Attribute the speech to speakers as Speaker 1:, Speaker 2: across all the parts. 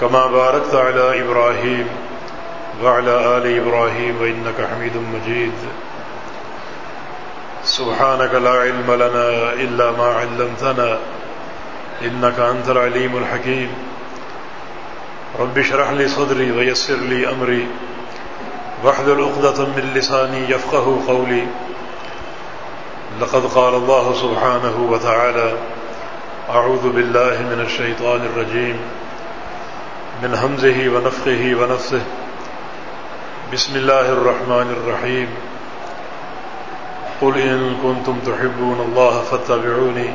Speaker 1: كما باركت على إبراهيم وعلى آل إبراهيم وإنك حميد مجيد. سبحانك لا علم لنا إلا ما علمتنا إنك أنت العليم الحكيم. رب شرح لي صدري ويسر لي أمري. وحد الأقدة من لساني يفقه قولي. لقد قال الله سبحانه وتعالى أعوذ بالله من الشيطان الرجيم. من همزه ونفقه ونفسه. بسم الله الرحمن الرحيم. قل إن كنتم تحبون الله فاتبعوني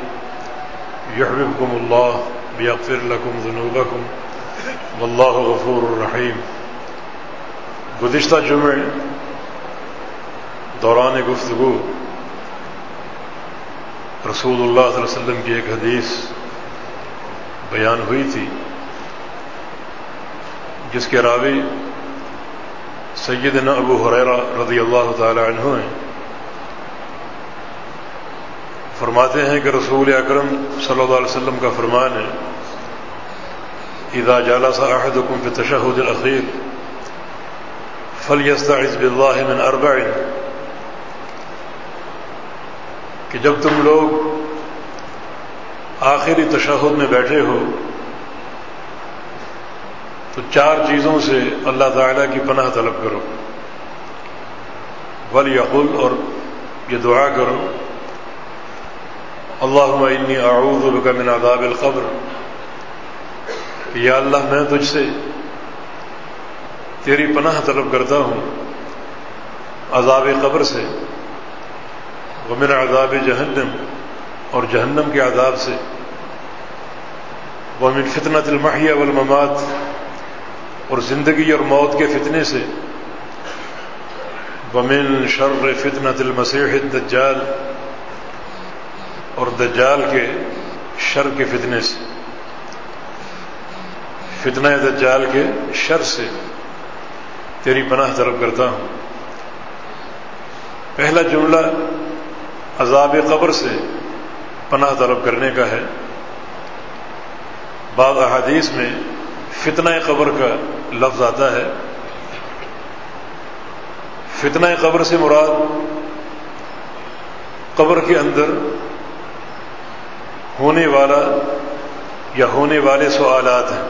Speaker 1: يحببكم الله بيغفر لكم ذنوبكم. والله غفور رحيم. گزشتہ جمعے دوران گفتگو رسول اللہ صلی اللہ علیہ وسلم کی ایک حدیث بیان ہوئی تھی۔ جس کے راوی سیدنا ابو حریرہ رضی اللہ تعالی عنہ ہیں۔ فرماتے ہیں کہ رسول اکرم صلی اللہ علیہ وسلم کا فرمان ہے، اذا جالس احدكم في التشهد الاخير فليستعذ بالله من اربع کہ جب تم لوگ آخری تشہد میں بیٹھے ہو تو چار چیزوں سے اللہ تعالیٰ کی پناہ طلب کرو۔ ول یقل اور یہ دعا کرو۔ اللہ انی اعوذ بک من عذاب القبر۔ یا اللہ میں تجھ سے تیری پناہ طلب کرتا ہوں عذاب قبر سے۔ ومن عذاب جہنم اور جہنم کے عذاب سے۔ ومن فتنة المحیہ والممات۔ اور زندگی اور موت کے فتنے سے۔ ومن شر فتنة المسیح الدجال اور دجال کے شر کے فتنے سے۔ فتنہ دجال کے شر سے تیری پناہ طلب کرتا ہوں۔ پہلا جملہ عذاب قبر سے پناہ طلب کرنے کا ہے۔ بعض احادیث میں فتنہ قبر کا لفظ آتا ہے۔ فتنہ قبر سے مراد قبر کے اندر ہونے والا یا ہونے والے سوالات ہیں۔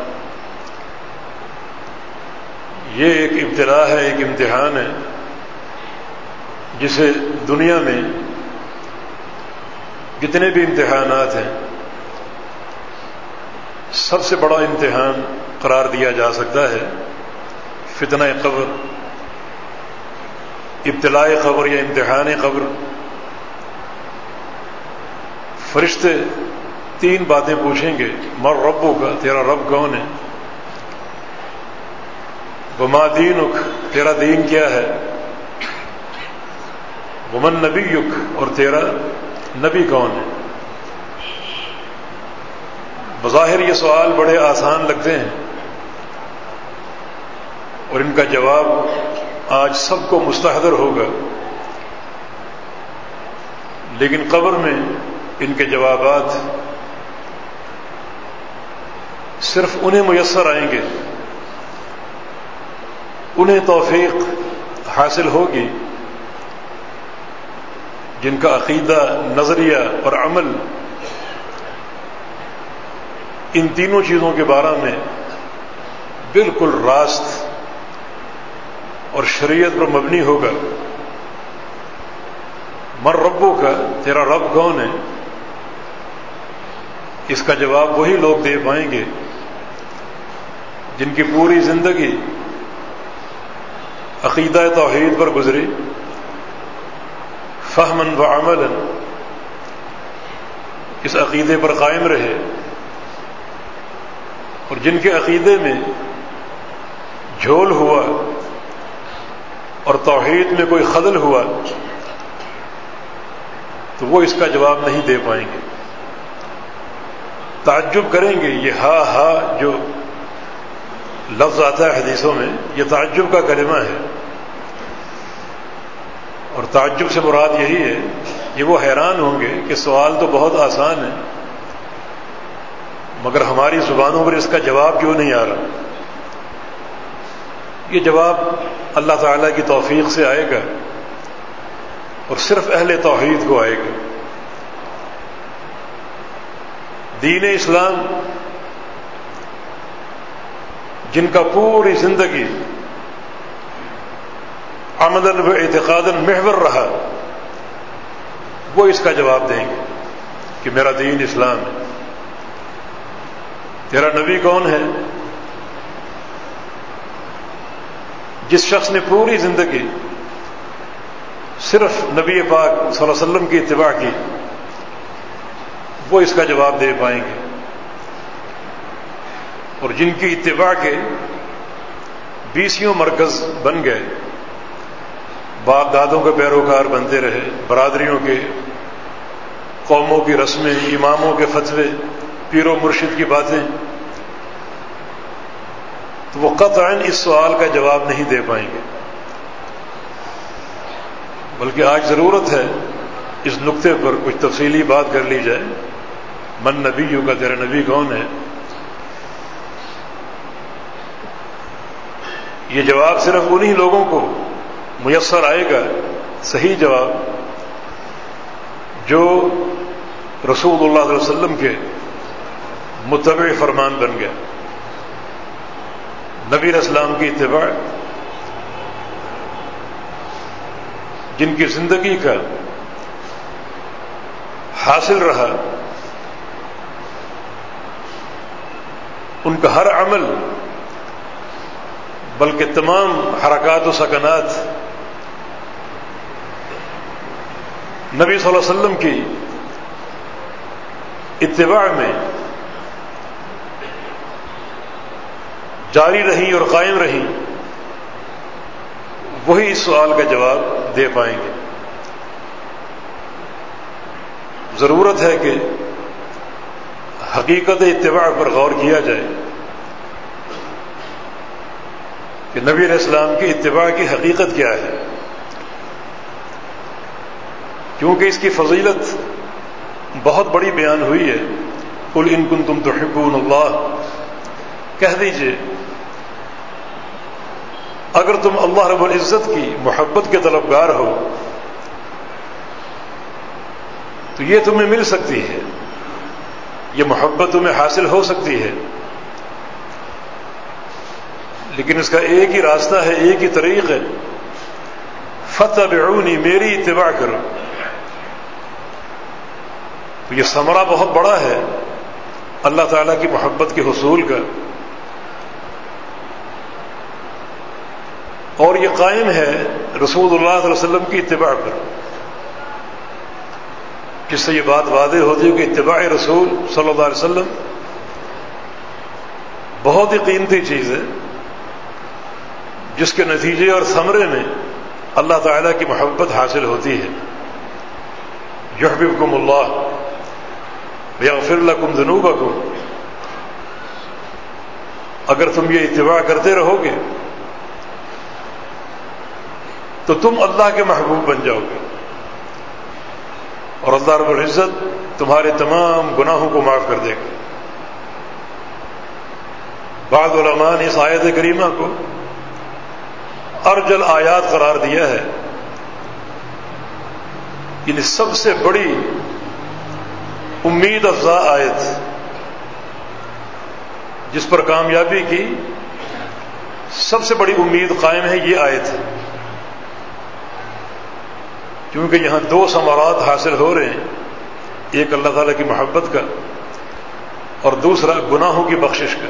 Speaker 1: یہ ایک ابتلا ہے، ایک امتحان ہے، جسے دنیا میں جتنے بھی امتحانات ہیں، سب سے بڑا امتحان قرار دیا جا سکتا ہے۔ فتنہ قبر، ابتلاء قبر یا امتحان قبر۔ فرشتے تین باتیں پوچھیں گے، مر ربو کا تیرا رب کون ہے؟ وما دینک، تیرا دین کیا ہے؟ ومن نبی یق اور تیرا نبی کون ہے؟ بظاہر یہ سوال بڑے آسان لگتے ہیں۔ اور ان کا جواب آج سب کو مستحدر ہوگا۔ لیکن قبر میں ان کے جوابات صرف انہیں میسر آئیں گے۔ انہیں توفیق حاصل ہوگی جن کا عقیدہ، نظریہ اور عمل ان تینوں چیزوں کے بارے میں بالکل راست اور شریعت پر مبنی ہوگا مر ربوں کا تیرا رب کون ہے؟ اس کا جواب وہی لوگ دے پائیں گے جن کی پوری زندگی عقیدہ توحید پر گزری فہمن و عمل اس عقیدے پر قائم رہے اور جن کے عقیدے میں جھول ہوا اور توحید میں کوئی خدل ہوا تو وہ اس کا جواب نہیں دے پائیں گے۔ تعجب کریں گے یہ ہا ہا جو لفظ آتا ہے حدیثوں میں، یہ تعجب کا کلمہ ہے۔ اور تعجب سے مراد یہی ہے کہ وہ حیران ہوں گے کہ سوال تو بہت آسان ہے، مگر ہماری زبانوں پر اس کا جواب کیوں نہیں آ رہا؟ یہ جواب اللہ تعالی کی توفیق سے آئے گا اور صرف اہل توحید کو آئے گا۔ دین اسلام جن کا پوری زندگی آمدن و اعتقاد محور رہا، وہ اس کا جواب دیں گے کہ میرا دین اسلام ہے۔ تیرا نبی کون ہے؟ جس شخص نے پوری زندگی صرف نبی پاک صلی اللہ علیہ وسلم کی اتباع کی، وہ اس کا جواب دے پائیں گے۔ اور جن کی اتباع کے بیسیوں مرکز بن گئے، باپ دادوں کے پیروکار بنتے رہے، برادریوں کے، قوموں کی رسمیں، اماموں کے فتوے، پیر و مرشد کی باتیں تو وہ قطعا اس سوال کا جواب نہیں دے پائیں گے۔ بلکہ آج ضرورت ہے اس نقطے پر کچھ تفصیلی بات کر لی جائے۔ من نبی یوں کا تیرا نبی کون ہے؟ یہ جواب صرف انہی لوگوں کو میسر آئے گا، صحیح جواب، جو رسول اللہ علیہ وسلم کے متبع فرمان بن گیا نبی اسلام کی اتباع جن کی زندگی کا حاصل رہا، ان کا ہر عمل، بلکہ تمام حرکات و سکنات نبی صلی اللہ علیہ وسلم کی اتباع میں جاری رہی اور قائم رہی وہی اس سوال کا جواب دے پائیں گے۔ ضرورت ہے کہ حقیقت اتباع پر غور کیا جائے کہ نبی علیہ السلام کی اتباع کی حقیقت کیا ہے۔ کیونکہ اس کی فضیلت بہت بڑی بیان ہوئی ہے۔ کل ان کن تم تو اللہ کہہ دیجیے اگر تم اللہ رب العزت کی محبت کے طلبگار ہو، تو یہ تمہیں مل سکتی ہے، یہ محبت تمہیں حاصل ہو سکتی ہے۔ لیکن اس کا ایک ہی راستہ ہے، ایک ہی طریق ہے۔ فتح بعونی میری اتباع کرو۔ تو یہ ثمرہ بہت بڑا ہے، اللہ تعالیٰ کی محبت کے حصول کا۔ اور یہ قائم ہے رسول اللہ علیہ وسلم کی اتباع پر۔ جس سے یہ بات واضح ہوتی ہے کہ اتباع رسول صلی اللہ علیہ وسلم بہت ہی قیمتی چیز ہے، جس کے نتیجے اور ثمرے میں اللہ تعالیٰ کی محبت حاصل ہوتی ہے۔ یحببکم اللہ یا فرلکم ذنوبکم۔ اگر تم یہ اتباع کرتے رہو گے تو تم اللہ کے محبوب بن جاؤ گے۔ اور اللہ رب العزت تمہارے تمام گناہوں کو معاف کر دے گا۔ بعض علماء نے اس آیت کریمہ کو ارجل آیات قرار دیا ہے۔ یعنی سب سے بڑی امید افزا آیت جس پر کامیابی کی سب سے بڑی امید قائم ہے یہ آیت۔ ہے کیونکہ یہاں دو ثمرات حاصل ہو رہے ہیں، ایک اللہ تعالیٰ کی محبت کا اور دوسرا گناہوں کی بخشش کا۔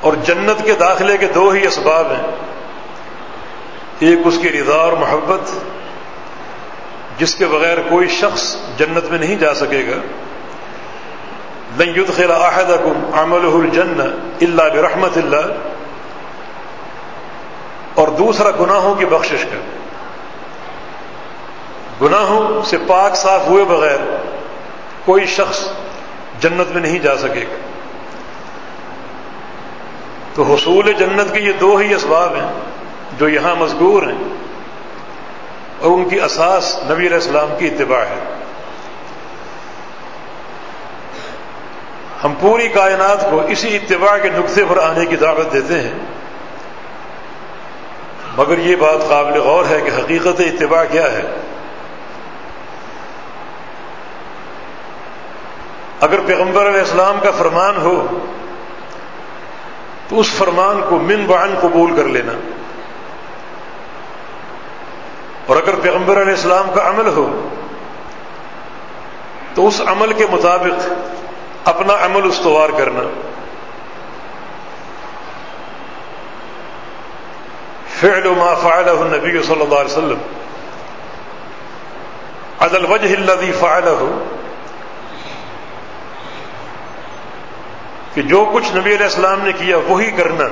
Speaker 1: اور جنت کے داخلے کے دو ہی اسباب ہیں، ایک اس کی رضا اور محبت، جس کے بغیر کوئی شخص جنت میں نہیں جا سکے گا۔ لن يدخل احدكم عمله الجنہ اللہ برحمت اللہ۔ اور دوسرا گناہوں کی بخشش کا گناہوں سے پاک صاف ہوئے بغیر کوئی شخص جنت میں نہیں جا سکے گا۔ تو حصول جنت کے یہ دو ہی اسباب ہیں جو یہاں مذکور ہیں اور ان کی اساس نبی علیہ السلام کی اتباع ہے۔ ہم پوری کائنات کو اسی اتباع کے نقطے پر آنے کی دعوت دیتے ہیں۔ مگر یہ بات قابل غور ہے کہ حقیقت اتباع کیا ہے۔ اگر پیغمبر علیہ السلام کا فرمان ہو، تو اس فرمان کو من بعن قبول کر لینا۔ اور اگر پیغمبر علیہ السلام کا عمل ہو، تو اس عمل کے مطابق اپنا عمل استوار کرنا۔ فعل ما فعله النبی صلی اللہ علیہ وسلم. عدل وجہ الذي فعله. کہ جو کچھ نبی علیہ السلام نے کیا، وہی کرنا.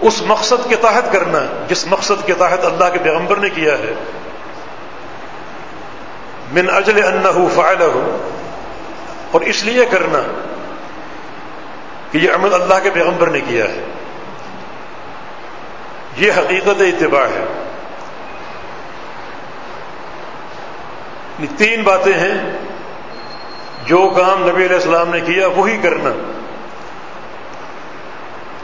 Speaker 1: اس مقصد کے تحت کرنا، جس مقصد کے تحت اللہ کے پیغمبر نے کیا ہے. من اجل انہ فائدہ اور اس لیے کرنا کہ یہ عمل اللہ کے پیغمبر نے کیا ہے. یہ حقیقت اتباع ہے۔ تین باتیں ہیں جو کام نبی علیہ السلام نے کیا، وہی کرنا۔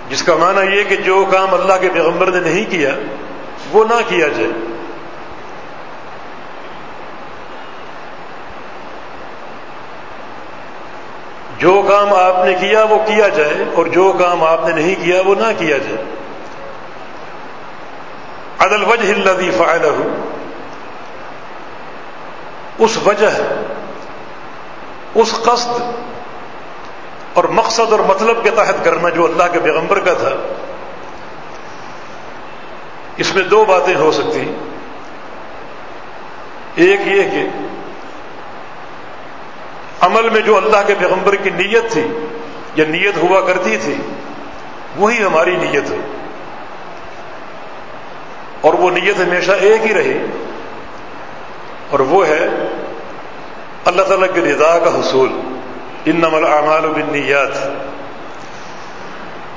Speaker 1: جس کا معنی یہ کہ جو کام اللہ کے پیغمبر نے نہیں کیا، وہ نہ کیا جائے۔ جو کام آپ نے کیا، وہ کیا جائے، اور جو کام آپ نے نہیں کیا، وہ نہ کیا جائے۔ عدل وجہ الذي فعله۔ اس وجہ، اس قصد اور مقصد اور مطلب کے تحت کرنا جو اللہ کے پیغمبر کا تھا۔ اس میں دو باتیں ہو سکتی ایک یہ کہ عمل میں جو اللہ کے پیغمبر کی نیت تھی یا نیت ہوا کرتی تھی، وہی ہماری نیت ہے اور وہ نیت ہمیشہ ایک ہی رہی اور وہ ہے اللہ تعالیٰ کی رضا کا حصول۔ ان نمل اعمال بنیات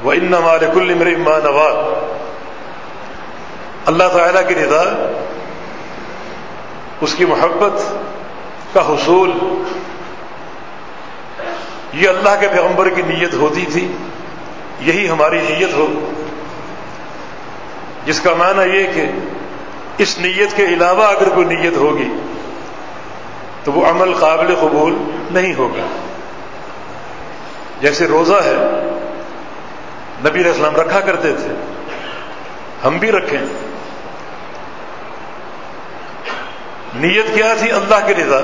Speaker 1: وہ ان نمال کل امر اما نواد اللہ تعالیٰ کی رضا، اس کی محبت کا حصول۔ یہ اللہ کے پیغمبر کی نیت ہوتی تھی، یہی ہماری نیت ہو۔ جس کا معنی یہ کہ اس نیت کے علاوہ اگر کوئی نیت ہوگی تو وہ عمل قابل قبول نہیں ہوگا۔ جیسے روزہ ہے، نبی علیہ السلام رکھا کرتے تھے۔ ہم بھی رکھیں۔ نیت کیا تھی؟ اللہ کی رضا۔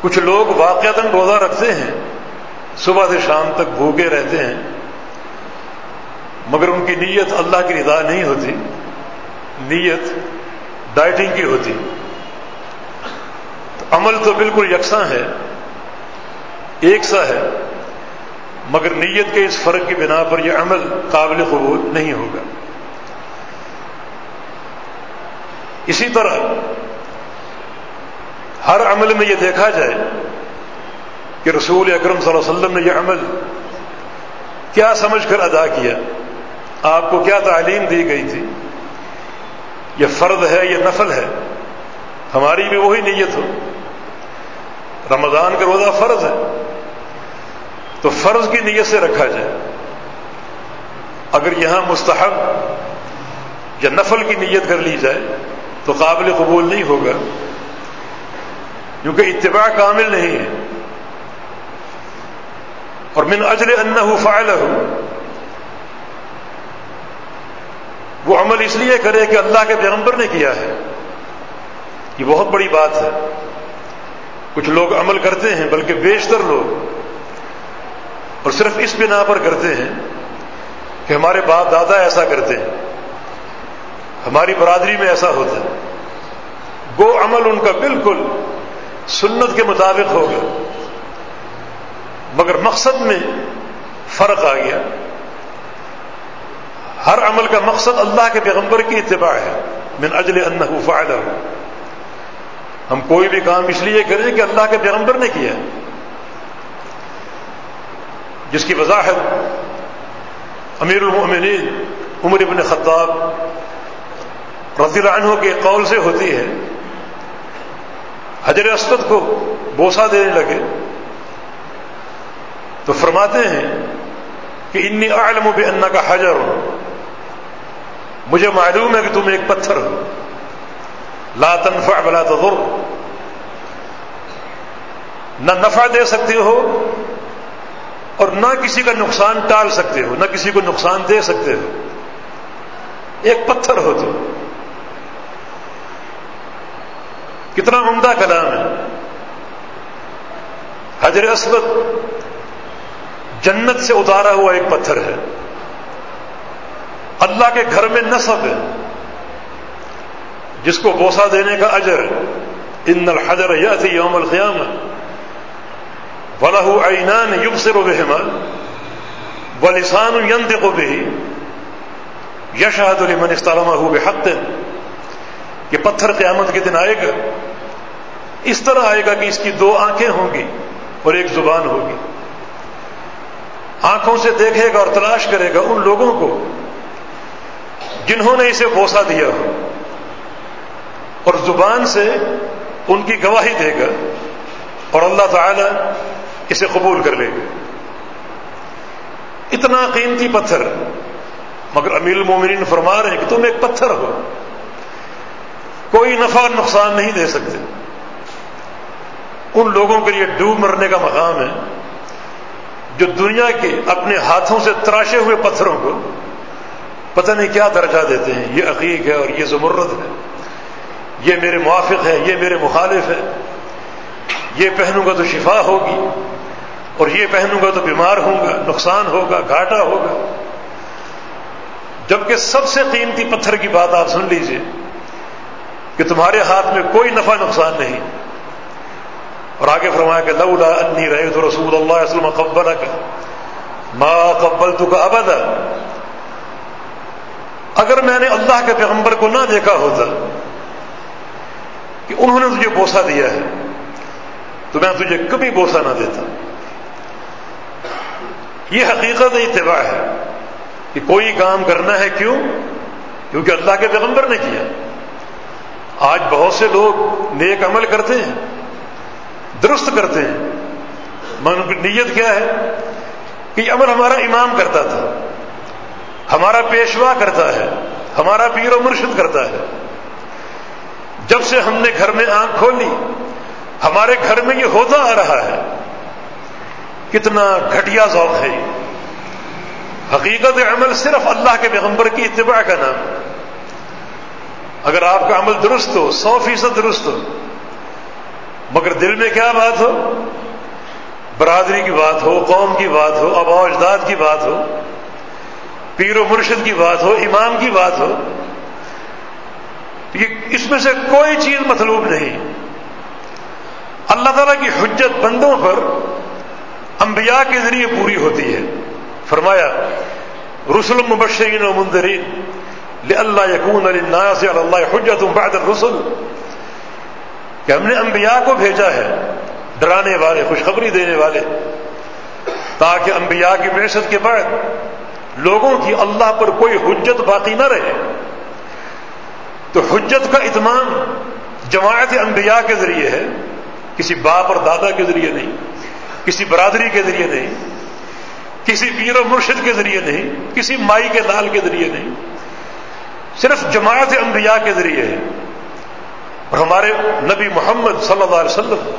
Speaker 1: کچھ لوگ واقعات روزہ رکھتے ہیں، صبح سے شام تک بھوکے رہتے ہیں۔ مگر ان کی نیت اللہ کی رضا نہیں ہوتی، نیت ڈائٹنگ کی ہوتی۔ تو عمل تو بالکل یکساں ہے ایک سا ہے، مگر نیت کے اس فرق کی بنا پر یہ عمل قابل قبول نہیں ہوگا۔ اسی طرح، ہر عمل میں یہ دیکھا جائے کہ رسول اکرم صلی اللہ علیہ وسلم نے یہ عمل کیا سمجھ کر ادا کیا۔ آپ کو کیا تعلیم دی گئی تھی؟ یہ فرد ہے، یہ نفل ہے۔ ہماری بھی وہی نیت ہو۔ رمضان کا روزہ فرض ہے۔ تو فرض کی نیت سے رکھا جائے۔ اگر یہاں مستحب یا نفل کی نیت کر لی جائے، تو قابل قبول نہیں ہوگا۔ کیونکہ اتباع کامل نہیں ہے۔ اور من اجر انہ فائل ہو وہ عمل اس لیے کرے کہ اللہ کے پیغمبر نے کیا ہے۔ یہ بہت بڑی بات ہے۔ کچھ لوگ عمل کرتے ہیں بلکہ بیشتر لوگ اور صرف اس بنا پر کرتے ہیں کہ ہمارے باپ دادا ایسا کرتے ہیں۔ ہماری برادری میں ایسا ہوتا ہے۔ وہ عمل ان کا بالکل سنت کے مطابق ہوگا مگر مقصد میں فرق آ گیا۔ ہر عمل کا مقصد اللہ کے پیغمبر کی اتباع ہے۔ من اجل انہ فائدہ ہم کوئی بھی کام اس لیے کریں کہ اللہ کے پیغمبر نے کیا جس کی وضاحت امیر المؤمنین عمر ابن خطاب رضی اللہ عنہ کے قول سے ہوتی ہے۔ حجر اسود کو بوسا دینے لگے۔ تو فرماتے ہیں کہ انی عالم بے انا کا حجر۔ مجھے معلوم ہے کہ تم ایک پتھر ہو۔ لا تنفع بلا تضر۔ نہ نفع دے سکتے ہو اور نہ کسی کا نقصان ٹال سکتے ہو، نہ کسی کو نقصان دے سکتے ہو۔ ایک پتھر ہو تو کتنا عمدہ کلام ہے۔ حجر اسود جنت سے اتارا ہوا ایک پتھر ہے۔ اللہ کے گھر میں نصب ہے جس کو بوسا دینے کا اجر ان الحجر یا تھی یوم القیام ولہ عینان یوگ سے روبہ و لسان ینت کو بھی یشہد المن استعلامہ ہو بے حق کہ پتھر قیامت کے دن آئے گا اس طرح آئے گا کہ اس کی دو آنکھیں ہوں گی اور ایک زبان ہوگی آنکھوں سے دیکھے گا اور تلاش کرے گا ان لوگوں کو جنہوں نے اسے بوسا دیا ہو اور زبان سے ان کی گواہی دے گا اور اللہ تعالی اسے قبول کر لے گا اتنا قیمتی پتھر۔ مگر امیر المومنین فرما رہے ہیں کہ تم ایک پتھر ہو۔ کوئی نفع نقصان نہیں دے سکتے۔ ان لوگوں کے لیے ڈوب مرنے کا مقام ہے جو دنیا کے اپنے ہاتھوں سے تراشے ہوئے پتھروں کو پتہ نہیں کیا درجہ دیتے ہیں، یہ عقیق ہے اور یہ زمرت ہے۔ یہ میرے موافق ہے، یہ میرے مخالف ہے۔ یہ پہنوں گا تو شفا ہوگی اور یہ پہنوں گا تو بیمار ہوں گا، نقصان ہوگا، گھاٹا ہوگا۔ جبکہ سب سے قیمتی پتھر کی بات آپ سن لیجیے کہ تمہارے ہاتھ میں کوئی نفع نقصان نہیں۔ اور آگے فرمایا کہ لولا انی رہے تو رسول اللہ وسلم قبل کا ماں قبل تو کا ابد اگر میں نے اللہ کے پیغمبر کو نہ دیکھا ہوتا کہ انہوں نے تجھے بوسا دیا ہے، تو میں تجھے کبھی بوسا نہ دیتا۔ یہ حقیقت اتباع ہے کہ کوئی کام کرنا ہے کیوں؟ کیونکہ اللہ کے پیغمبر نے کیا۔ آج بہت سے لوگ نیک عمل کرتے ہیں، درست کرتے ہیں من کی نیت کیا ہے؟ کہ یہ عمل ہمارا امام کرتا تھا۔ ہمارا پیشوا کرتا ہے، ہمارا پیر و مرشد کرتا ہے۔ جب سے ہم نے گھر میں آنکھ کھولی، ہمارے گھر میں یہ ہوتا آ رہا ہے۔ کتنا گھٹیا ذوق ہے۔ حقیقت عمل صرف اللہ کے پیغمبر کی اتباع کا نام۔ اگر آپ کا عمل درست ہو، سو فیصد درست ہو، مگر دل میں کیا بات ہو؟ برادری کی بات ہو، قوم کی بات ہو، ابا اجداد کی بات ہو پیر و مرشد کی بات ہو، امام کی بات ہو، یہ اس میں سے کوئی چیز مطلوب نہیں۔ اللہ تعالیٰ کی حجت بندوں پر انبیاء کے ذریعے پوری ہوتی ہے۔ فرمایا رسول مبشرین و مندرین اللہ یقون علی اللہ حجت بعد الرسل۔ کہ ہم نے انبیاء کو بھیجا ہے، ڈرانے والے، خوشخبری دینے والے، تاکہ انبیاء کی بحثت کے بعد لوگوں کی اللہ پر کوئی حجت باقی نہ رہے۔ تو حجت کا اتمام جماعت انبیاء کے ذریعے ہے، کسی باپ اور دادا کے ذریعے نہیں، کسی برادری کے ذریعے نہیں، کسی پیر و مرشد کے ذریعے نہیں، کسی مائی کے لال کے ذریعے نہیں۔ صرف جماعت انبیاء کے ذریعے ہے۔ اور ہمارے نبی محمد صلی اللہ علیہ وسلم،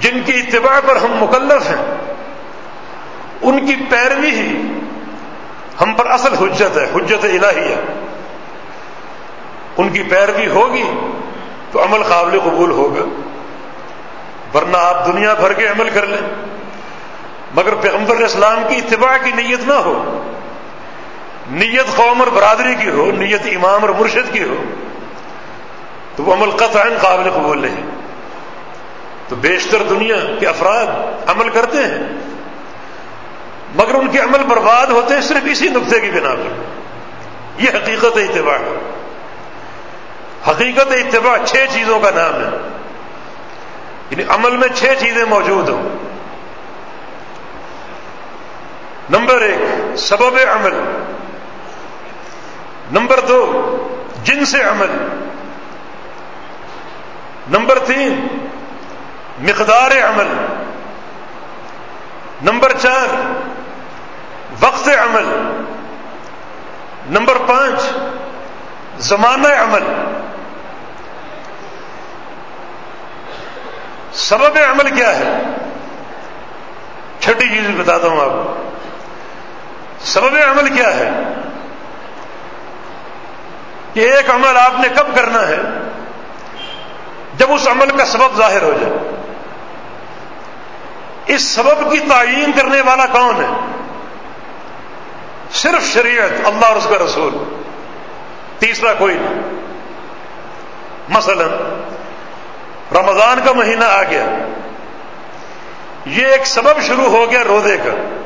Speaker 1: جن کی اتباع پر ہم مکلف ہیں ان کی پیروی ہی ہم پر اصل حجت ہے، حجت الہی ہے۔ ان کی پیروی ہوگی تو عمل قابل قبول ہوگا۔ ورنہ آپ دنیا بھر کے عمل کر لیں۔ مگر پیغمبر اسلام کی اتباع کی نیت نہ ہو۔ نیت قوم اور برادری کی ہو، نیت امام اور مرشد کی ہو، تو وہ عمل قطع قابل قبول نہیں۔ تو بیشتر دنیا کے افراد عمل کرتے ہیں۔ مگر ان کے عمل برباد ہوتے ہیں صرف اسی نقطے کی بنا پر۔ یہ حقیقت اتباع ہے۔ حقیقت اتباع چھ چیزوں کا نام ہے۔ یعنی عمل میں چھ چیزیں موجود ہوں۔ نمبر ایک، سبب عمل۔ نمبر دو جن سے عمل۔ نمبر تین، مقدار عمل۔ نمبر چار وقت عمل۔ نمبر پانچ، زمانہ عمل۔ سبب عمل کیا ہے؟ چھٹی چیز بتاتا ہوں آپ سبب عمل کیا ہے؟ کہ ایک عمل آپ نے کب کرنا ہے؟ جب اس عمل کا سبب ظاہر ہو جائے۔ اس سبب کی تعین کرنے والا کون ہے؟ صرف شریعت، اللہ اور اس کا رسول۔ تیسرا کوئی نہیں۔ مثلا، رمضان کا مہینہ آ گیا۔ یہ ایک سبب شروع ہو گیا روزے کا۔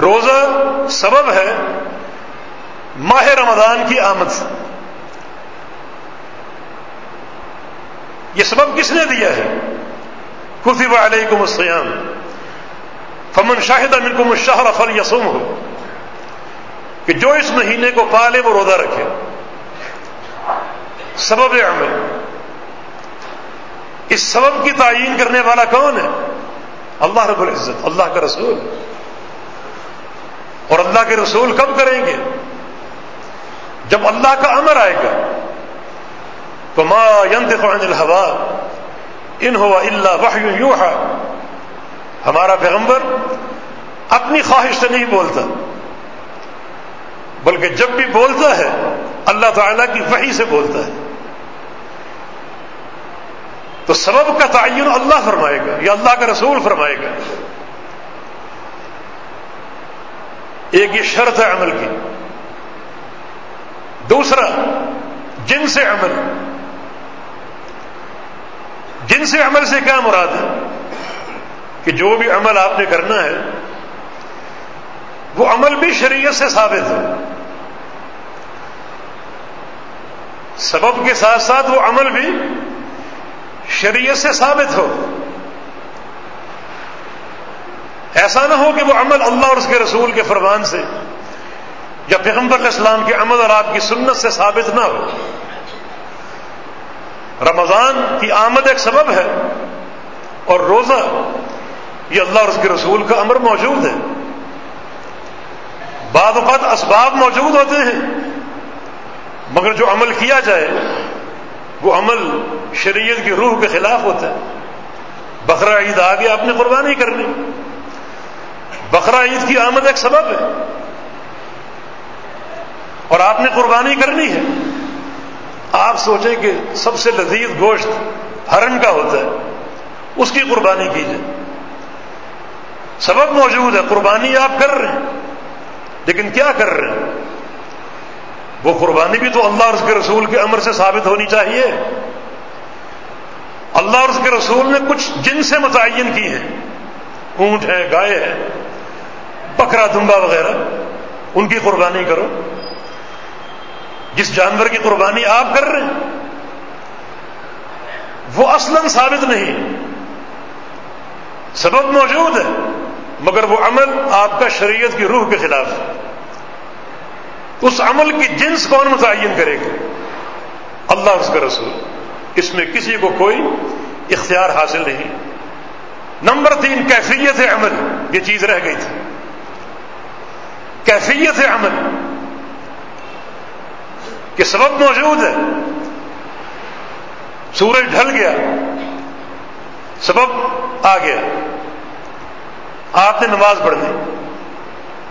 Speaker 1: روزہ سبب ہے ماہ رمضان کی آمد سے۔ یہ سبب کس نے دیا ہے؟ کتب علیکم السیام فمن شاہد منکم الشہر فل یسوم ہو کہ جو اس مہینے کو پالے وہ روزہ رکھے۔ سبب عمل۔ اس سبب کی تعین کرنے والا کون ہے؟ اللہ رب العزت، اللہ کا رسول۔ اور اللہ کے رسول کب کریں گے؟ جب اللہ کا امر آئے گا۔ تو ما ينطق عن ان ہوا اللہ وحی یوحا ہمارا پیغمبر اپنی خواہش سے نہیں بولتا، بلکہ جب بھی بولتا ہے، اللہ تعالی کی وحی سے بولتا ہے۔ تو سبب کا تعین اللہ فرمائے گا، یا اللہ کا رسول فرمائے گا۔ ایک یہ شرط ہے عمل کی۔ دوسرا، جن سے عمل۔ جن سے عمل سے کیا مراد ہے؟ کہ جو بھی عمل آپ نے کرنا ہے، وہ عمل بھی شریعت سے ثابت ہے۔ سبب کے ساتھ ساتھ وہ عمل بھی شریعت سے ثابت ہو۔ ایسا نہ ہو کہ وہ عمل اللہ اور اس کے رسول کے فرمان سے یا پیغمبر اسلام کے عمل اور آپ کی سنت سے ثابت نہ ہو۔ رمضان کی آمد ایک سبب ہے اور روزہ یہ اللہ اور اس کے رسول کا امر موجود ہے۔ بعد اوقات اسباب موجود ہوتے ہیں، مگر جو عمل کیا جائے، وہ عمل شریعت کی روح کے خلاف ہوتا ہے۔ بقرا عید آ گیا آپ نے قربانی کرنی۔ بقرا عید کی آمد ایک سبب ہے۔ اور آپ نے قربانی کرنی ہے۔ آپ سوچیں کہ سب سے لذیذ گوشت ہرن کا ہوتا ہے، اس کی قربانی کیجیے سبب موجود ہے، قربانی آپ کر رہے ہیں۔ لیکن کیا کر رہے ہیں؟ وہ قربانی بھی تو اللہ اور اس کے رسول کے امر سے ثابت ہونی چاہیے۔ اللہ اور اس کے رسول نے کچھ جن سے متعین کی ہیں۔ اونٹ ہے گائے ہے بکرا، دمبا وغیرہ۔ ان کی قربانی کرو۔ جس جانور کی قربانی آپ کر رہے ہیں، وہ اصلا ثابت نہیں۔ سبب موجود ہے۔ مگر وہ عمل آپ کا شریعت کی روح کے خلاف ہے۔ اس عمل کی جنس کون متعین کرے گا؟ اللہ اس کا رسول۔ اس میں کسی کو کوئی اختیار حاصل نہیں۔ نمبر تین، کیفیت عمل۔ یہ چیز رہ گئی تھی۔ کیفیت عمل۔ کہ سبب موجود ہے۔ سورج ڈھل گیا۔ سبب آ گیا۔ آپ نے نماز پڑھ لی۔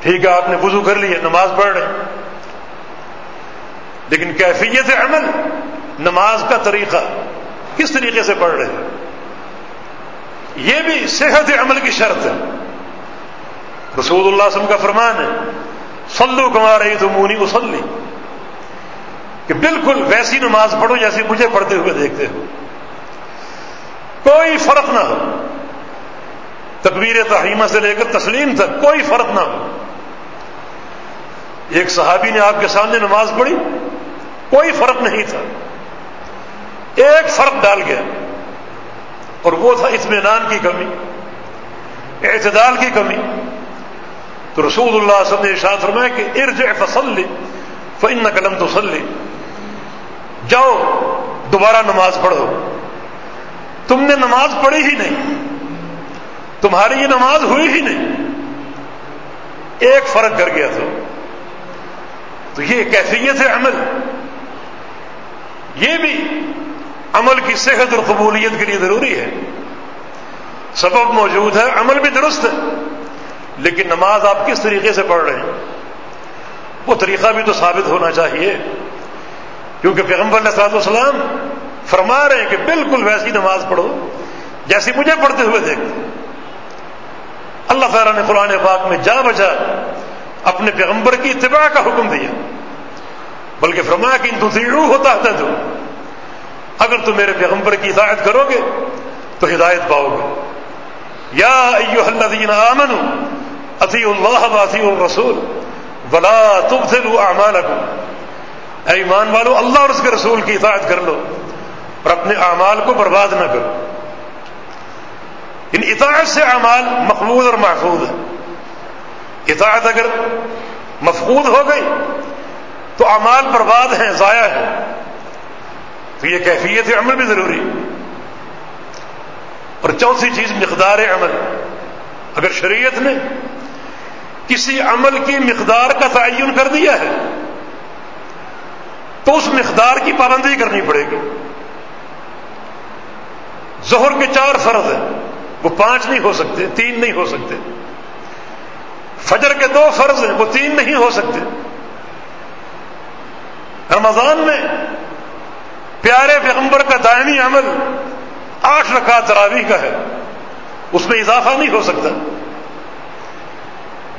Speaker 1: ٹھیک ہے، آپ نے وضو کر لیا نماز پڑھ رہے لیکن کیفیت عمل، نماز کا طریقہ کس طریقے سے پڑھ رہے ہیں؟ یہ بھی صحت عمل کی شرط ہے۔ رسول اللہ وسلم کا فرمان ہے سلو کما رہی تو مونی مسلی کہ بالکل ویسی نماز پڑھو جیسی مجھے پڑھتے ہوئے دیکھتے ہو۔ کوئی فرق نہ ہو۔ تکبیر تحریمہ سے لے کر تسلیم تک کوئی فرق نہ ہو۔ ایک صحابی نے آپ کے سامنے نماز پڑھی، کوئی فرق نہیں تھا۔ ایک فرق ڈال گیا، اور وہ تھا اطمینان کی کمی، اعتدال کی کمی۔ تو رسول اللہ صلی اللہ علیہ وسلم نے ارشاد فرمایا کہ ارجع فصلی فإن قلم تو سلی جاؤ، دوبارہ نماز پڑھو۔ تم نے نماز پڑھی ہی نہیں۔ تمہاری یہ نماز ہوئی ہی نہیں۔ ایک فرق کر گیا تھا تو یہ کیفیت ہے عمل۔ یہ بھی عمل کی صحت اور قبولیت کے لیے ضروری ہے۔ سبب موجود ہے، عمل بھی درست ہے، لیکن نماز آپ کس طریقے سے پڑھ رہے ہیں؟ وہ طریقہ بھی تو ثابت ہونا چاہیے۔ کیونکہ پیغمبر علیہ صاحب السلام فرما رہے ہیں کہ بالکل ویسی نماز پڑھو جیسی مجھے پڑھتے ہوئے دیکھتے۔ اللہ تعالیٰ نے قرآن پاک میں جا بجا اپنے پیغمبر کی اتباع کا حکم دیا۔ بلکہ فرمایا کہ ان تو ہوتا تو اگر تم میرے پیغمبر کی ہدایت کرو گے، تو ہدایت پاؤ گے۔ یا ایو الذین آمنوا اطیع اللہ واطیع الرسول ولا تبذلوا اعمالکم۔ اے ایمان والو، اللہ اور اس کے رسول کی اطاعت کر لو اور اپنے اعمال کو برباد نہ کرو۔ ان اطاعت سے اعمال مقبول اور محفوظ ہے اطاعت اگر مفقود ہو گئی تو اعمال برباد ہیں، ضائع ہیں۔ تو یہ کیفیت عمل بھی ضروری اور چوتھی چیز، مقدار عمل۔ اگر شریعت نے کسی عمل کی مقدار کا تعین کر دیا ہے، تو اس مقدار کی پابندی کرنی پڑے گی۔ ظہر کے چار فرض ہیں۔ وہ پانچ نہیں ہو سکتے، تین نہیں ہو سکتے۔ فجر کے دو فرض ہیں، وہ تین نہیں ہو سکتے۔ رمضان میں پیارے پیغمبر کا دائمی عمل آٹھ رکھا تراوی کا ہے، اس میں اضافہ نہیں ہو سکتا۔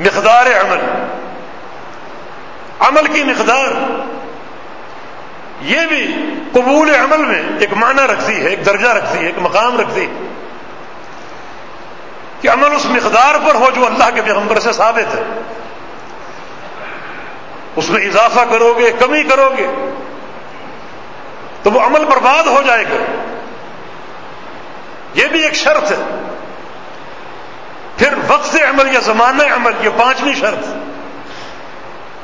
Speaker 1: مقدار عمل۔ عمل کی مقدار، یہ بھی قبول عمل میں ایک معنی رکھتی ہے، ایک درجہ رکھتی ہے، ایک مقام رکھتی ہے۔ کہ عمل اس مقدار پر ہو جو اللہ کے پیغمبر سے ثابت ہے۔ اس میں اضافہ کرو گے کمی کرو گے تو وہ عمل برباد ہو جائے گا۔ یہ بھی ایک شرط ہے۔ پھر وقت عمل یا زمانہ عمل، یہ پانچویں شرط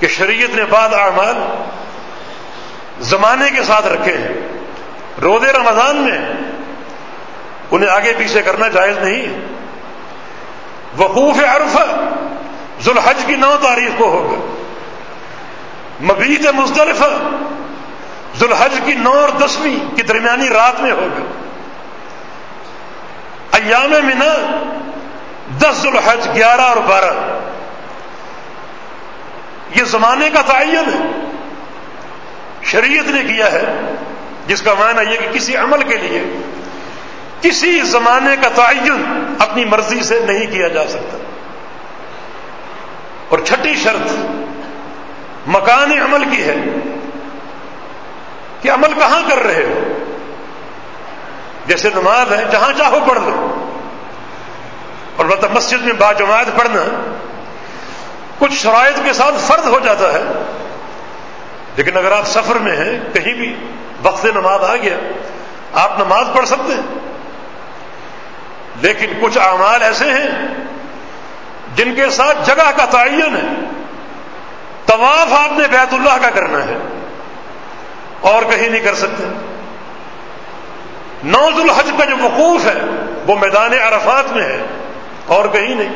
Speaker 1: کہ شریعت نے بعد اعمال زمانے کے ساتھ رکھے ہیں۔ رود رمضان میں انہیں آگے پیچھے کرنا جائز نہیں وقوف عرفہ، ذوالحج کی نو تاریخ کو ہوگا۔ مبیت مزدلفہ، ذوالحج کی نو اور دسویں کی درمیانی رات میں ہوگا۔ ایام منا دس ذوالحج گیارہ اور بارہ۔ یہ زمانے کا تعین ہے۔ شریعت نے کیا ہے، جس کا معنی یہ کہ کسی عمل کے لیے کسی زمانے کا تعین اپنی مرضی سے نہیں کیا جا سکتا۔ اور چھٹی شرط مکان عمل کی ہے کہ عمل کہاں کر رہے ہو؟ جیسے نماز ہے، جہاں چاہو پڑھ لو۔ اور مطلب مسجد میں باجماعت پڑھنا کچھ شرائط کے ساتھ فرد ہو جاتا ہے۔ لیکن اگر آپ سفر میں ہیں، کہیں بھی وقت نماز آ گیا، آپ نماز پڑھ سکتے ہیں۔ لیکن کچھ اعمال ایسے ہیں جن کے ساتھ جگہ کا تعین ہے۔ طواف آپ نے بیت اللہ کا کرنا ہے۔ اور کہیں نہیں کر سکتے۔ نوز الحج کا جو وقوف ہے، وہ میدان عرفات میں ہے۔ اور کہیں نہیں۔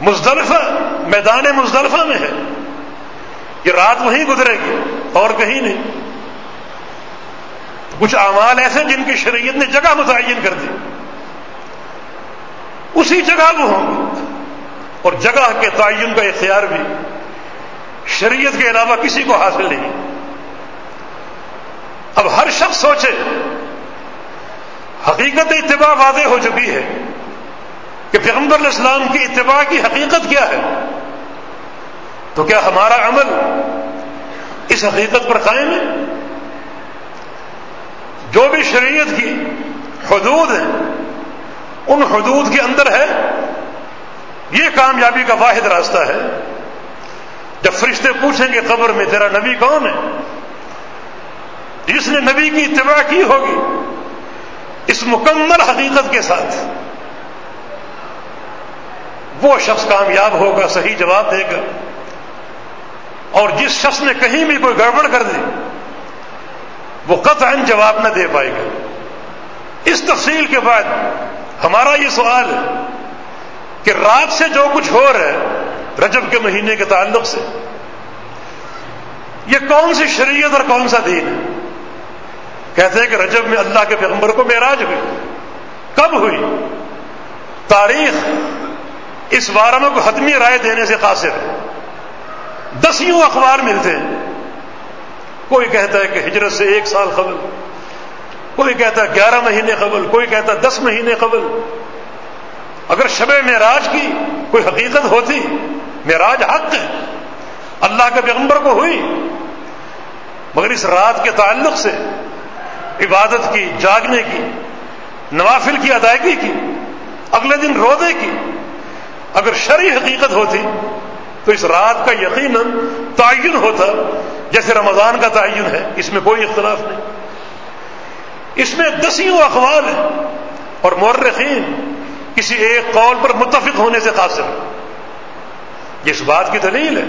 Speaker 1: مزدلفہ میدان مزدلفہ میں ہے۔ کہ رات وہیں گزرے گی۔ اور کہیں نہیں۔ کچھ اعمال ایسے جن کی شریعت نے جگہ متعین کر دی۔ اسی جگہ وہ ہوں۔ اور جگہ کے تعین کا اختیار بھی شریعت کے علاوہ کسی کو حاصل نہیں۔ اب ہر شخص سوچے، حقیقت اتباع واضح ہو چکی ہے کہ پیغمبر اسلام کی اتباع کی حقیقت کیا ہے۔ تو کیا ہمارا عمل اس حقیقت پر قائم ہے؟ جو بھی شریعت کی حدود ہیں ان حدود کے اندر ہے، یہ کامیابی کا واحد راستہ ہے۔ جب فرشتے پوچھیں گے قبر میں تیرا نبی کون ہے؟ جس نے نبی کی اتباع کی ہوگی، اس مکمل حقیقت کے ساتھ وہ شخص کامیاب ہوگا، صحیح جواب دے گا۔ اور جس شخص نے کہیں بھی کوئی گڑبڑ کر دی، وہ قطعا جواب نہ دے پائے گا۔ اس تفصیل کے بعد ہمارا یہ سوال ہے کہ رات سے جو کچھ ہو رہا ہے، رجب کے مہینے کے تعلق سے، یہ کون سی شریعت اور کون سا دین ہے؟ کہتے ہیں کہ رجب میں اللہ کے پیغمبر کو معراج ہوئی، کب ہوئی؟ تاریخ اس بارہ میں کو حتمی رائے دینے سے قاصر ہے۔ دسیوں اخبار ملتے ہیں۔ کوئی کہتا ہے کہ ہجرت سے ایک سال قبل کوئی کہتا ہے گیارہ مہینے قبل، کوئی کہتا ہے دس مہینے قبل۔ اگر شب معراج کی کوئی حقیقت ہوتی، معراج حق ہے۔ اللہ کے پیغمبر کو ہوئی۔ مگر اس رات کے تعلق سے، عبادت کی، جاگنے کی، نوافل کی، ادائیگی کی، اگلے دن روزے کی، اگر شرعی حقیقت ہوتی، تو اس رات کا یقیناً تعین ہوتا، جیسے رمضان کا تعین ہے، اس میں کوئی اختلاف نہیں۔ اس میں دسیوں اخبار ہیں اور مورخین کسی ایک قول پر متفق ہونے سے قاصر یہ اس بات کی دلیل ہے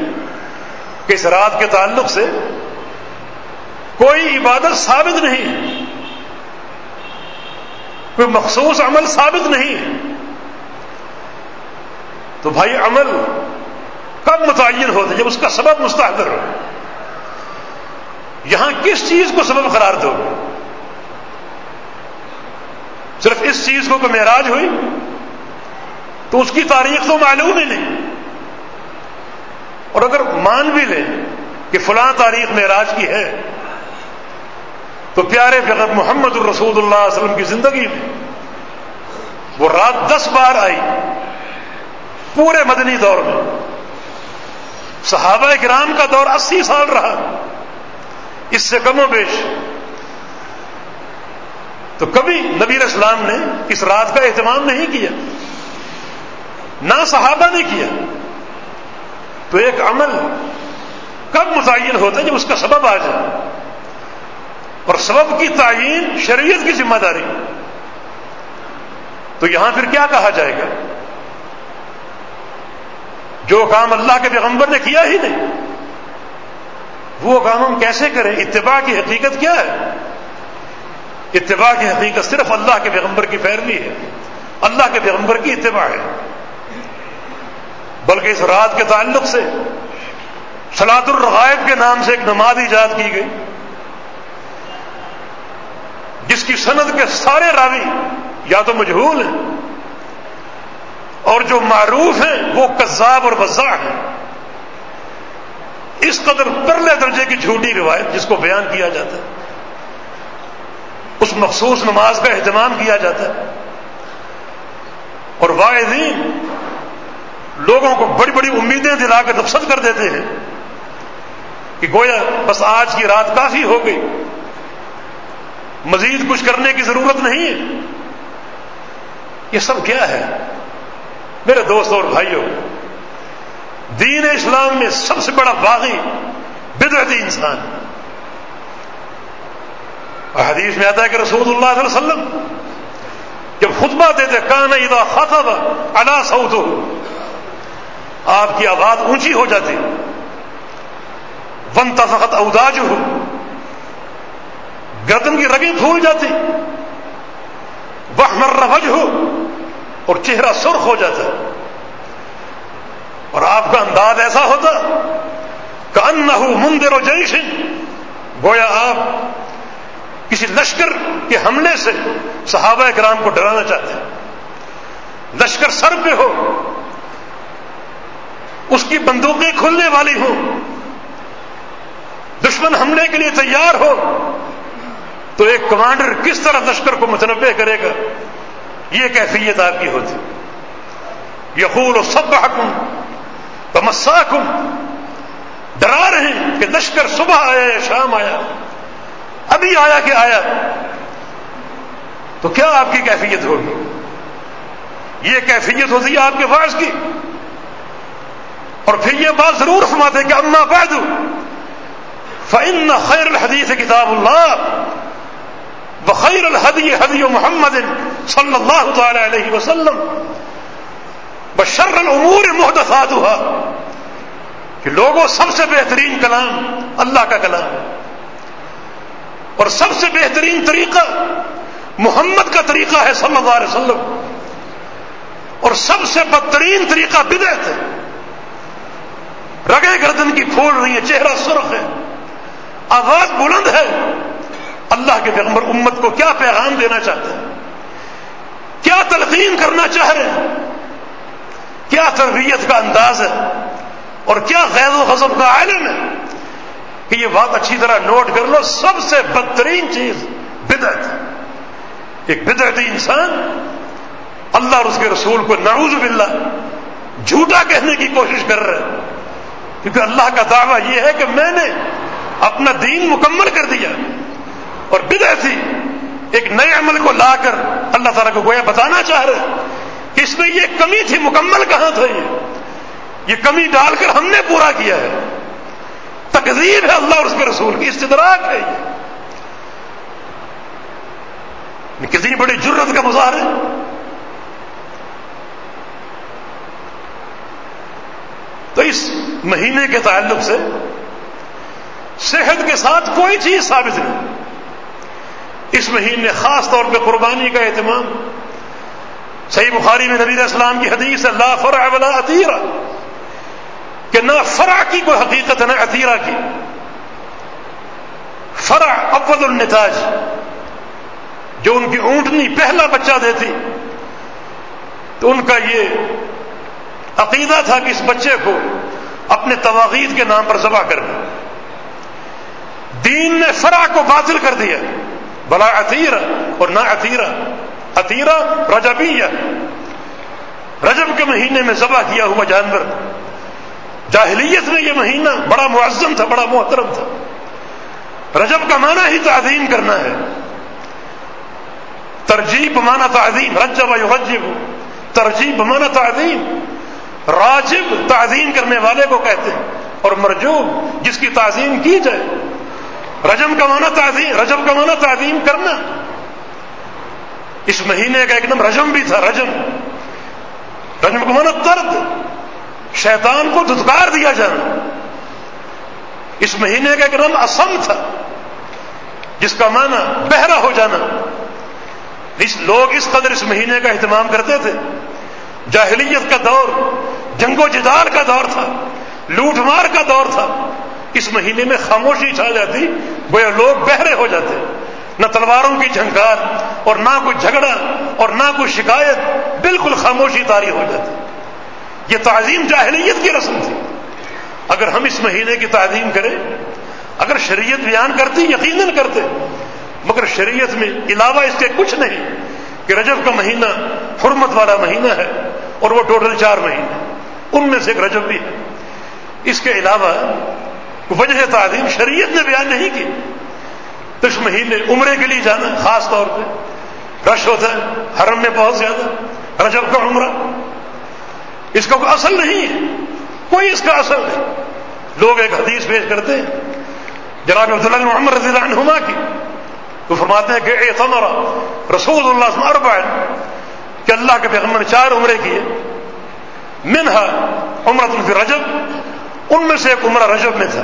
Speaker 1: کہ اس رات کے تعلق سے کوئی عبادت ثابت نہیں کوئی مخصوص عمل ثابت نہیں تو بھائی عمل کب متعین ہوتا جب اس کا سبب مستحضر ہو۔ یہاں کس چیز کو سبب قرار دو صرف اس چیز کو کہ معراج ہوئی تو اس کی تاریخ تو معلوم ہی نہیں۔ اور اگر مان بھی لیں کہ فلاں تاریخ معراج کی ہے، تو پیارے فقط محمد الرسول اللہ علیہ وسلم کی زندگی میں وہ رات دس بار آئی۔ پورے مدنی دور میں۔ صحابہ کرام کا دور اسی سال رہا۔ اس سے کم و بیش تو کبھی نبی اسلام نے اس رات کا اہتمام نہیں کیا، نہ صحابہ نے کیا۔ تو ایک عمل کب متعین ہوتا ہے جب اس کا سبب آ جائے؟ اور سبب کی تعین شریعت کی ذمہ داری۔ تو یہاں پھر کیا کہا جائے گا؟ جو کام اللہ کے پیغمبر نے کیا ہی نہیں، وہ کام ہم کیسے کریں؟ اتباع کی حقیقت کیا ہے؟ اتباع کی حقیقت صرف اللہ کے پیغمبر کی پیروی ہے، اللہ کے پیغمبر کی اتباع ہے۔ بلکہ اس رات کے تعلق سے سلاد الرغائب کے نام سے ایک نماز ایجاد کی گئی، جس کی سند کے سارے راوی یا تو مجہول ہیں اور جو معروف ہیں وہ کذاب اور وزا ہیں۔ اس قدر پرلے درجے کی جھوٹی روایت جس کو بیان کیا جاتا ہے۔ اس مخصوص نماز کا اہتمام کیا جاتا ہے۔ اور واحدین لوگوں کو بڑی بڑی امیدیں دلا کر رخصت کر دیتے ہیں کہ گویا بس آج کی رات کافی ہو گئی۔ مزید کچھ کرنے کی ضرورت نہیں ہے۔ یہ سب کیا ہے؟ میرے دوست اور بھائیوں، دین اسلام میں سب سے بڑا باغی بدعتی انسان۔ حدیث میں آتا ہے کہ رسول اللہ صلی اللہ علیہ وسلم جب خطبہ دیتے کان ادا خطب ادا سعود آپ کی آواز اونچی ہو جاتی۔ ون تفقت اوداج ہو گردن کی رگیں پھول جاتی۔ وہ مروج ہو اور چہرہ سرخ ہو جاتا۔ اور آپ کا انداز ایسا ہوتا کہ ان ہو مندر و جیش، گویا آپ کسی لشکر کے حملے سے صحابہ کرام کو ڈرانا چاہتے ہیں۔ لشکر سر پہ ہو، اس کی بندوقیں کھلنے والی ہوں۔ دشمن حملے کے لیے تیار ہو، تو ایک کمانڈر کس طرح لشکر کو متنوع کرے گا؟ یہ کیفیت آپ کی ہوتی۔ یقول و سب حکم تمساکم ڈرا رہے ہیں کہ لشکر صبح آیا یا شام آیا۔ ابھی آیا کہ آیا۔ تو کیا آپ کی کیفیت ہوگی؟ یہ کیفیت ہوتی ہے آپ کے فاض کی۔ اور پھر یہ بات ضرور فرماتے کہ اما بعد فن خیر الحدیث کتاب اللہ بخیر الحدی حدی محمد صلی اللہ تعالی علیہ وسلم بشر العمور محدثات ہوا کہ لوگوں سب سے بہترین کلام اللہ کا کلام اور سب سے بہترین طریقہ محمد کا طریقہ ہے صلی اللہ علیہ وسلم۔ اور سب سے بدترین طریقہ بدعت ہے۔ رگے گردن کی پھول رہی ہے چہرہ سرخ ہے۔ آواز بلند ہے۔ اللہ کے پیغمبر امت کو کیا پیغام دینا چاہتے ہیں؟ کیا تلقین کرنا چاہ رہے ہیں؟ کیا تربیت کا انداز ہے؟ اور کیا غیر و غضب کا عالم ہے؟ کہ یہ بات اچھی طرح نوٹ کر لو، سب سے بدترین چیز بدعت۔ ایک بدعتی انسان، اللہ اور اس کے رسول کو نعوذ باللہ جھوٹا کہنے کی کوشش کر رہے ہیں کیونکہ اللہ کا دعویٰ یہ ہے کہ میں نے اپنا دین مکمل کر دیا۔ اور بدعتی ایک نئے عمل کو لا کر اللہ تعالیٰ کو گویا بتانا چاہ رہے کہ اس میں یہ کمی تھی، مکمل کہاں تھا یہ؟ یہ کمی ڈال کر ہم نے پورا کیا ہے۔ تقزیب ہے اللہ اور اس کے رسول کی استدراک ہے یہ۔ کتنی بڑی جرت کا مظاہر ہے۔ تو اس مہینے کے تعلق سے صحت کے ساتھ کوئی چیز ثابت نہیں۔ اس مہینے خاص طور پہ قربانی کا اہتمام۔ صحیح بخاری میں نبی اسلام کی حدیث ہے، لا فرع ولا عطیرہ کہ نہ فرع کی کوئی حقیقت ہے، نہ عطیرہ کی۔ فرع اول النتاج، جو ان کی اونٹنی پہلا بچہ دیتی۔ تو ان کا یہ عقیدہ تھا کہ اس بچے کو اپنے تواغید کے نام پر ذبح کرنا دین نے فرع کو باطل کر دیا۔ بلا عطیر اور نہ عطیرہ عطیرہ رجبیہ۔ رجب کے مہینے میں ذبح کیا ہوا جانور۔ جاہلیت میں یہ مہینہ بڑا معظم تھا، بڑا محترم تھا۔ رجب کا معنی ہی تعظیم کرنا ہے۔ ترجیب مانا تعظیم، رجب یغجب۔ ترجیب مانا تعظیم۔ راجب تعظیم کرنے والے کو کہتے ہیں اور مرجوب جس کی تعظیم کی جائے۔ رجم کا مانا تعظیم، رجب کا مانا تعظیم کرنا۔ اس مہینے کا ایک نام رجم بھی تھا رجم رجم کا مانا درد شیطان کو دھتکار دیا جانا اس مہینے کا ایک نام اسم تھا، جس کا معنی بہرا ہو جانا۔ اس لوگ اس قدر اس مہینے کا اہتمام کرتے تھے۔ جاہلیت کا دور، جنگ و جدال کا دور تھا، لوٹ مار کا دور تھا۔ اس مہینے میں خاموشی چھا جاتی، وہ لوگ بہرے ہو جاتے۔ نہ تلواروں کی جھنکار اور نہ کوئی جھگڑا اور نہ کوئی شکایت، بالکل خاموشی تاری ہو جاتی۔ یہ تعظیم جاہلیت کی رسم تھی۔ اگر ہم اس مہینے کی تعظیم کریں، اگر شریعت بیان کرتی، یقیناً کرتے۔ مگر شریعت میں علاوہ اس کے کچھ نہیں کہ رجب کا مہینہ حرمت والا مہینہ ہے اور وہ ٹوٹل چار مہینے۔ ان میں سے ایک رجب بھی ہے۔ اس کے علاوہ وجہ تعظیم شریعت نے بیان نہیں کی۔ تو اس مہینے عمرے کے لیے جانا، خاص طور پہ رش ہوتا ہے، حرم میں بہت زیادہ، رجب کا عمرہ۔ اس کا کوئی اصل نہیں ہے۔ کوئی اس کا اصل نہیں۔ لوگ ایک حدیث پیش کرتے ہیں۔ جناب عبداللہ محمد رضی اللہ عنہما کی۔ وہ فرماتے ہیں کہ اے تمرا رسول اللہ اربع کہ اللہ کے پیغمبر نے چار عمرے کیے۔ منہا عمرت الفی رجب، ان میں سے ایک عمرہ رجب میں تھا۔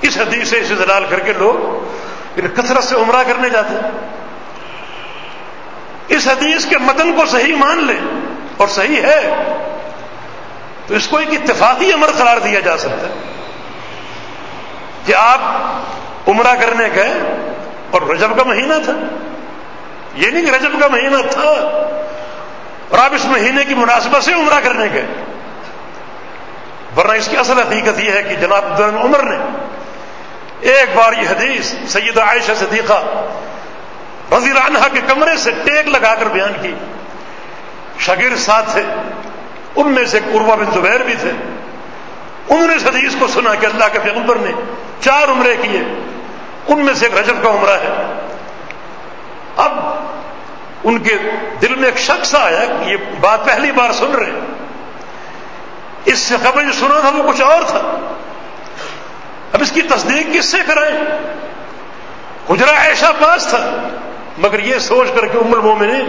Speaker 1: اس حدیث سے اسے دلال کر کے لوگ کثرت سے عمرہ کرنے جاتے ہیں۔ اس حدیث کے متن کو صحیح مان لیں اور صحیح ہے۔ تو اس کو ایک اتفاقی عمر قرار دیا جا سکتا ہے کہ آپ عمرہ کرنے گئے اور رجب کا مہینہ تھا۔ یہ نہیں کہ رجب کا مہینہ تھا اور آپ اس مہینے کی مناسبت سے عمرہ کرنے گئے۔ ورنہ اس کی اصل حقیقت یہ ہے کہ جناب عمر نے ایک بار یہ حدیث سید عائشہ صدیقہ رضی عنہ کے کمرے سے ٹیک لگا کر بیان کی۔ شگیر ساتھ تھے۔ ان میں سے قربا بن زبیر بھی تھے۔ انہوں نے اس حدیث کو سنا کہ اللہ کے پیغمبر نے چار عمرے کیے۔ ان میں سے ایک رجب کا عمرہ ہے۔ اب ان کے دل میں ایک شخص آیا کہ یہ بات پہلی بار سن رہے اس سے قبل جو سنا تھا وہ کچھ اور تھا۔ اب اس کی تصدیق کس سے کرائیں گجرا ایشا پاس تھا۔ مگر یہ سوچ کر کے ام المومنین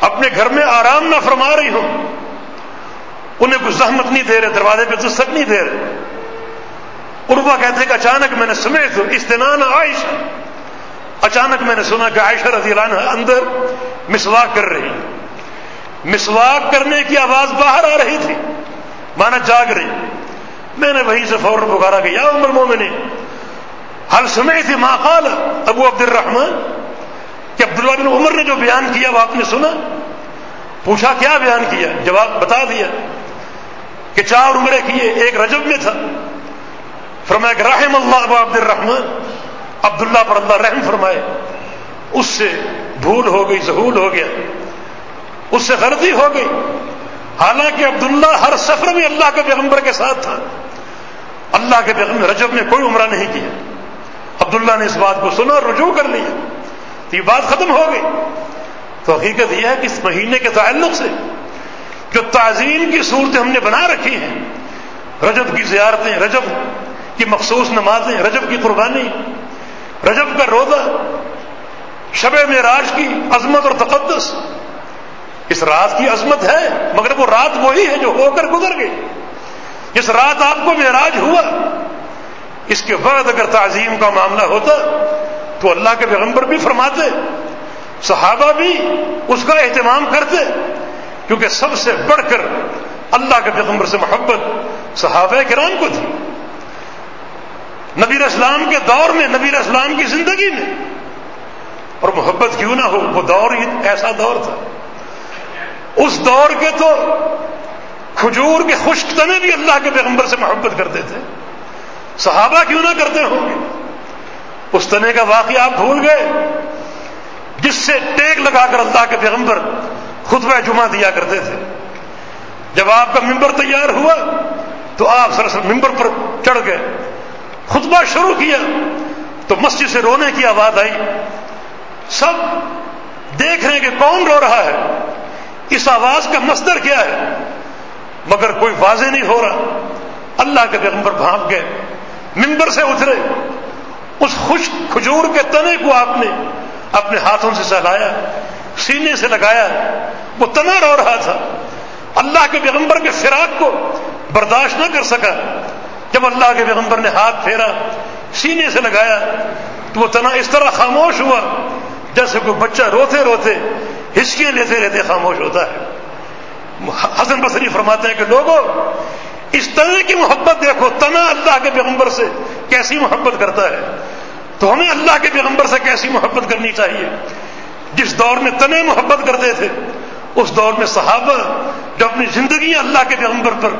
Speaker 1: اپنے گھر میں آرام نہ فرما رہی ہوں۔ انہیں کچھ زحمت نہیں دے رہے، دروازے پہ دستک نہیں دے رہے۔ اربا کہتے کہ اچانک میں نے سنے تو استنان عائشہ۔ اچانک میں نے سنا کہ عائشہ رضی اللہ عنہ اندر مسواک کر رہی مسواک کرنے کی آواز باہر آ رہی تھی، مانا جاگ رہی۔ میں نے وہیں سے فوراً پکارا کہ یا عمر مومنی حل سنی تھی ماں قال ابو عبد الرحمان کہ عبداللہ بن عمر نے جو بیان کیا وہ آپ نے سنا؟ پوچھا کیا بیان کیا؟ جواب بتا دیا۔ کہ چار عمرے کیے، ایک رجب میں تھا۔ فرمایا کہ رحم اللہ ابو عبد الرحمان عبداللہ پر اللہ رحم فرمائے۔ اس سے بھول ہو گئی ظہول ہو گیا۔ اس سے غلطی ہو گئی۔ حالانکہ عبداللہ ہر سفر میں اللہ کے پیغمبر کے ساتھ تھا۔ اللہ کے پیغمبر رجب میں کوئی عمرہ نہیں کیا۔ عبداللہ نے اس بات کو سنا اور رجوع کر لیا۔ تو یہ بات ختم ہو گئی۔ تو حقیقت یہ ہے کہ اس مہینے کے تعلق سے جو تعظیم کی صورتیں ہم نے بنا رکھی ہیں، رجب کی زیارتیں، رجب کی مخصوص نمازیں، رجب کی قربانی، رجب کا روزہ، شب معراج کی عظمت اور تقدس، اس رات کی عظمت ہے، مگر وہ رات وہی ہے جو ہو کر گزر گئی۔ جس رات آپ کو معراج ہوا، اس کے بعد اگر تعظیم کا معاملہ ہوتا، تو اللہ کے پیغمبر بھی فرماتے، صحابہ بھی اس کا اہتمام کرتے کیونکہ سب سے بڑھ کر اللہ کے پیغمبر سے محبت صحابہ کرام کو تھی۔ نبی اسلام کے دور میں، نبی اسلام کی زندگی میں۔ اور محبت کیوں نہ ہو، وہ دور ہی ایسا دور تھا۔ اس دور کے تو کھجور کے خشک تنے بھی اللہ کے پیغمبر سے محبت کرتے تھے۔ صحابہ کیوں نہ کرتے ہوں گے؟ اس تنے کا واقعہ آپ بھول گئے۔ جس سے ٹیک لگا کر اللہ کے پیغمبر خطبہ جمعہ دیا کرتے تھے۔ جب آپ کا ممبر تیار ہوا تو آپ سرسر ممبر پر چڑھ گئے۔ خطبہ شروع کیا تو مسجد سے رونے کی آواز آئی۔ سب دیکھ رہے ہیں کہ کون رو رہا ہے۔ اس آواز کا مصدر کیا ہے؟ مگر کوئی واضح نہیں ہو رہا۔ اللہ کے پیغمبر بھانپ گئے۔ ممبر سے اترے۔ اس خوش کھجور کے تنے کو آپ نے اپنے ہاتھوں سے سہلایا۔ سینے سے لگایا، وہ تنا رو رہا تھا۔ اللہ کے پیغمبر کے فراق کو برداشت نہ کر سکا۔ جب اللہ کے پیغمبر نے ہاتھ پھیرا، سینے سے لگایا، تو وہ تنا اس طرح خاموش ہوا جیسے کوئی بچہ روتے روتے ہچکیاں لیتے لیتے خاموش ہوتا ہے۔ حسن بصری فرماتے ہیں کہ لوگوں اس طرح کی محبت دیکھو، تنا اللہ کے پیغمبر سے کیسی محبت کرتا ہے۔ تو ہمیں اللہ کے پیغمبر سے کیسی محبت کرنی چاہیے؟ جس دور میں تنے محبت کرتے تھے، اس دور میں صحابہ جو اپنی زندگی اللہ کے پیغمبر پر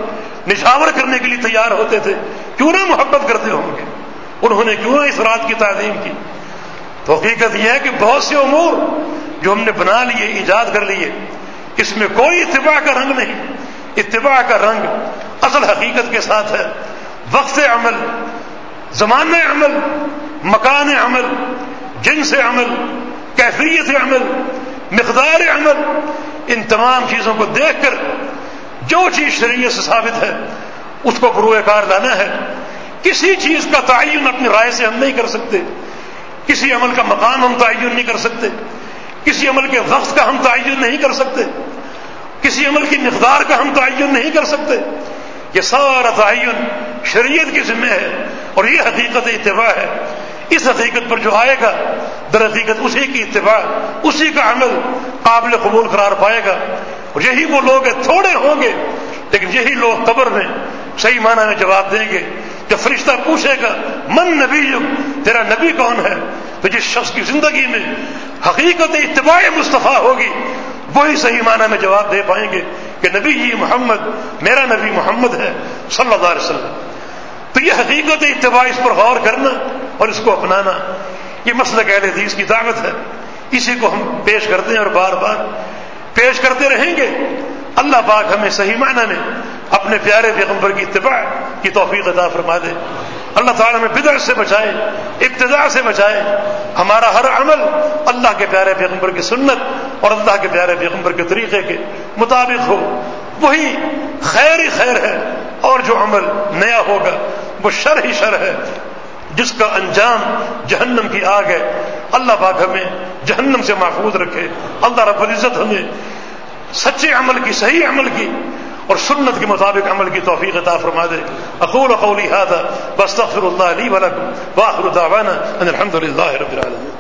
Speaker 1: نشاور کرنے کے لیے تیار ہوتے تھے، کیوں نہ محبت کرتے ہوں گے؟ انہوں نے کیوں نہ اس رات کی تعلیم کی؟ تو حقیقت یہ ہے کہ بہت سے امور جو ہم نے بنا لیے، ایجاد کر لیے، اس میں کوئی اتباع کا رنگ نہیں۔ اتباع کا رنگ اصل حقیقت کے ساتھ ہے۔ وقت عمل، زمان عمل، مکان عمل جنس عمل کیفیت عمل، مقدار عمل، ان تمام چیزوں کو دیکھ کر جو چیز شریعت سے ثابت ہے، اس کو بروئے کار لانا ہے۔ کسی چیز کا تعین اپنی رائے سے ہم نہیں کر سکتے۔ کسی عمل کا مقام ہم تعین نہیں کر سکتے۔ کسی عمل کے وقت کا ہم تعین نہیں کر سکتے۔ کسی عمل کی مقدار کا ہم تعین نہیں کر سکتے۔ یہ سارا تعین شریعت کی ذمہ ہے اور یہ حقیقت اتباع ہے۔ اس حقیقت پر جو آئے گا، در حقیقت اسی کی اتباع، اسی کا عمل قابل قبول قرار پائے گا۔ اور یہی وہ لوگ تھوڑے ہوں گے، لیکن یہی لوگ قبر میں صحیح معنی میں جواب دیں گے جب فرشتہ پوچھے گا، من نبی تیرا نبی کون ہے؟ تو جس شخص کی زندگی میں حقیقت اتباع مصطفیٰ ہوگی، وہی صحیح معنی میں جواب دے پائیں گے کہ نبی جی محمد، میرا نبی محمد ہے، صلی اللہ علیہ وسلم۔ تو یہ حقیقت اتباع اس پر غور کرنا اور اس کو اپنانا۔ یہ مسئلہ کہہ حدیث کی دعوت ہے۔ اسی کو ہم پیش کرتے ہیں اور بار بار پیش کرتے رہیں گے۔ اللہ پاک ہمیں صحیح معنی میں اپنے پیارے پیغمبر کی اتباع کی توفیق عطا فرما دے۔ اللہ تعالیٰ میں بدر سے بچائے ابتدا سے بچائے۔ ہمارا ہر عمل اللہ کے پیارے پیغمبر کی سنت اور اللہ کے پیارے پیغمبر کے طریقے کے مطابق ہو۔ وہی خیر ہی خیر ہے اور جو عمل نیا ہوگا وہ شر ہی شر ہے۔ جس کا انجام جہنم کی آگ ہے، اللہ پاک ہمیں جہنم سے محفوظ رکھے۔ اللہ رب العزت ہمیں سچے عمل کی، صحیح عمل کی اور سنت کے مطابق عمل کی توفیق عطا فرما دے۔ اقول قولی هذا بستغفر الله لي ولكم، واخر دعوانا ان الحمد لله رب العالمين